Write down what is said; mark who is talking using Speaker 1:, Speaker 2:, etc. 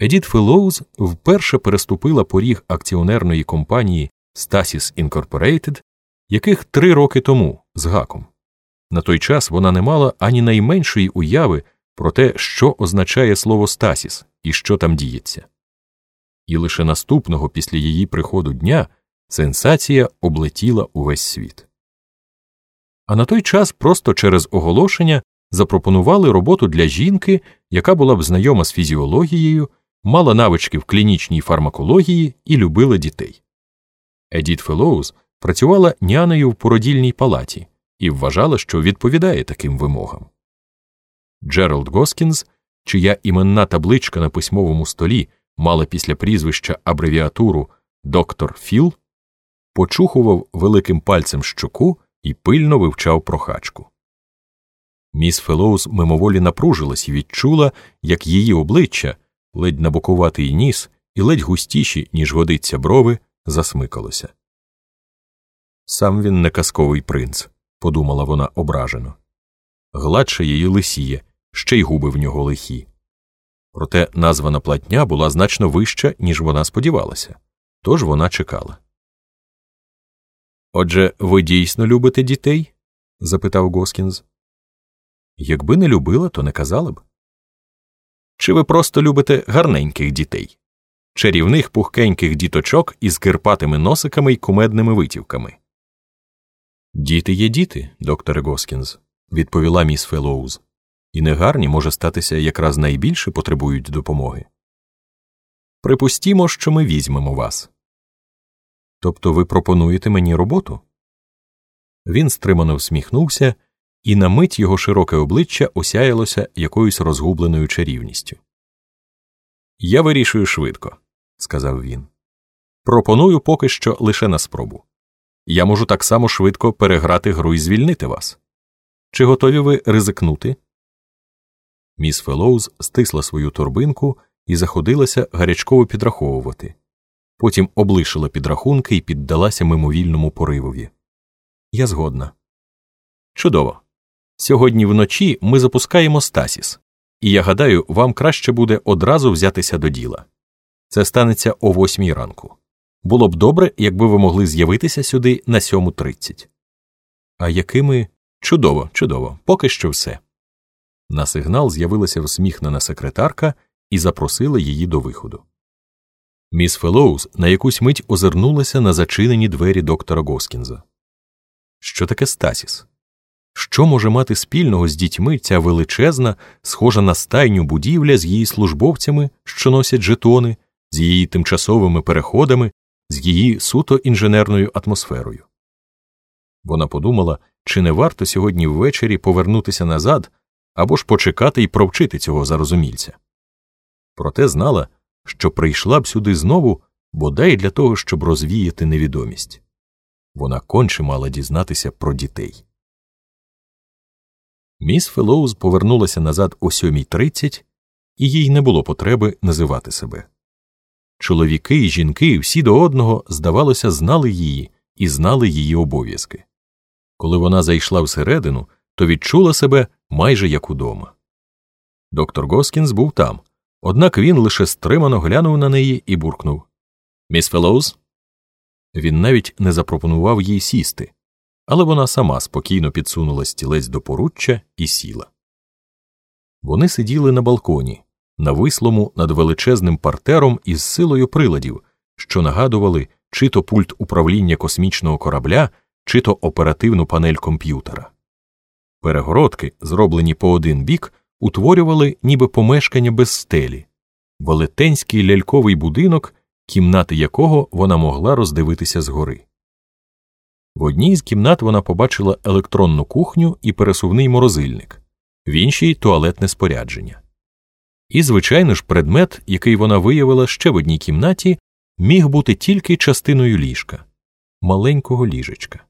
Speaker 1: Едіт Фелоуз вперше переступила поріг акціонерної компанії Stasis Incorporated, яких три роки тому з гаком. На той час вона не мала ані найменшої уяви про те, що означає слово Стасіс і що там діється. І лише наступного після її приходу дня сенсація облетіла увесь світ. А на той час просто через оголошення запропонували роботу для жінки, яка була б знайома з фізіологією, мала навички в клінічній фармакології і любила дітей. Едіт Фелоуз працювала нянею в породільній палаті і вважала, що відповідає таким вимогам. Джеральд Госкінс, чия іменна табличка на письмовому столі мала після прізвища абревіатуру доктор Філ, почухував великим пальцем щоку і пильно вивчав прохачку. Міс Фелоуз мимоволі напружилась і відчула, як її обличчя, ледь набокуватий ніс і ледь густіші, ніж годиться брови, засмикалося. Сам він не казковий принц, подумала вона ображено. Гладше її лисіє, ще й губи в нього лихі. Проте названа платня була значно вища, ніж вона сподівалася, тож вона чекала. Отже, ви дійсно любите дітей? запитав Госкінз. Якби не любила, то не казала б. Чи ви просто любите гарненьких дітей, чарівних пухкеньких діточок із кирпатими носиками й кумедними витівками? Діти є діти, докторе Госкінз, відповіла міс Фелоуз, і негарні може статися якраз найбільше потребують допомоги. Припустімо, що ми візьмемо вас. Тобто ви пропонуєте мені роботу? Він стримано всміхнувся, і на мить його широке обличчя осяялося якоюсь розгубленою чарівністю. Я вирішую швидко, сказав він. Пропоную поки що лише на спробу. Я можу так само швидко переграти гру і звільнити вас. Чи готові ви ризикнути? Міс Фелоуз стисла свою торбинку і заходилася гарячково підраховувати. Потім облишила підрахунки і піддалася мимовільному поривові. Я згодна. Чудово. Сьогодні вночі ми запускаємо Стасіс, і я гадаю, вам краще буде одразу взятися до діла. Це станеться о восьмій ранку. Було б добре, якби ви могли з'явитися сюди на сьому тридцять. А якими чудово, чудово, поки що все. На сигнал з'явилася всміхнена секретарка і запросила її до виходу. Міс Фелоуз на якусь мить озирнулася на зачинені двері доктора Госкінза. Що таке Стасіс? Що може мати спільного з дітьми ця величезна, схожа на стайню будівля з її службовцями, що носять жетони, з її тимчасовими переходами, з її суто інженерною атмосферою? Вона подумала, чи не варто сьогодні ввечері повернутися назад або ж почекати і провчити цього зарозумільця. Проте знала, що прийшла б сюди знову бодай для того, щоб розвіяти невідомість. Вона конче мала дізнатися про дітей. Міс Фелоуз повернулася назад о 7.30, і їй не було потреби називати себе. Чоловіки і жінки всі до одного, здавалося, знали її і знали її обов'язки. Коли вона зайшла всередину, то відчула себе майже як удома. Доктор Госкінс був там, однак він лише стримано глянув на неї і буркнув Міс Фелоуз? Він навіть не запропонував їй сісти, але вона сама спокійно підсунула стілець до поруччя і сіла. Вони сиділи на балконі, навислому над величезним партером із силою приладів, що нагадували чи то пульт управління космічного корабля, чи то оперативну панель комп'ютера. Перегородки, зроблені по один бік, утворювали ніби помешкання без стелі, велетенський ляльковий будинок, кімнати якого вона могла роздивитися згори. В одній з кімнат вона побачила електронну кухню і пересувний морозильник, в іншій туалетне спорядження. І, звичайно ж, предмет, який вона виявила ще в одній кімнаті, міг бути тільки частиною ліжка маленького ліжечка.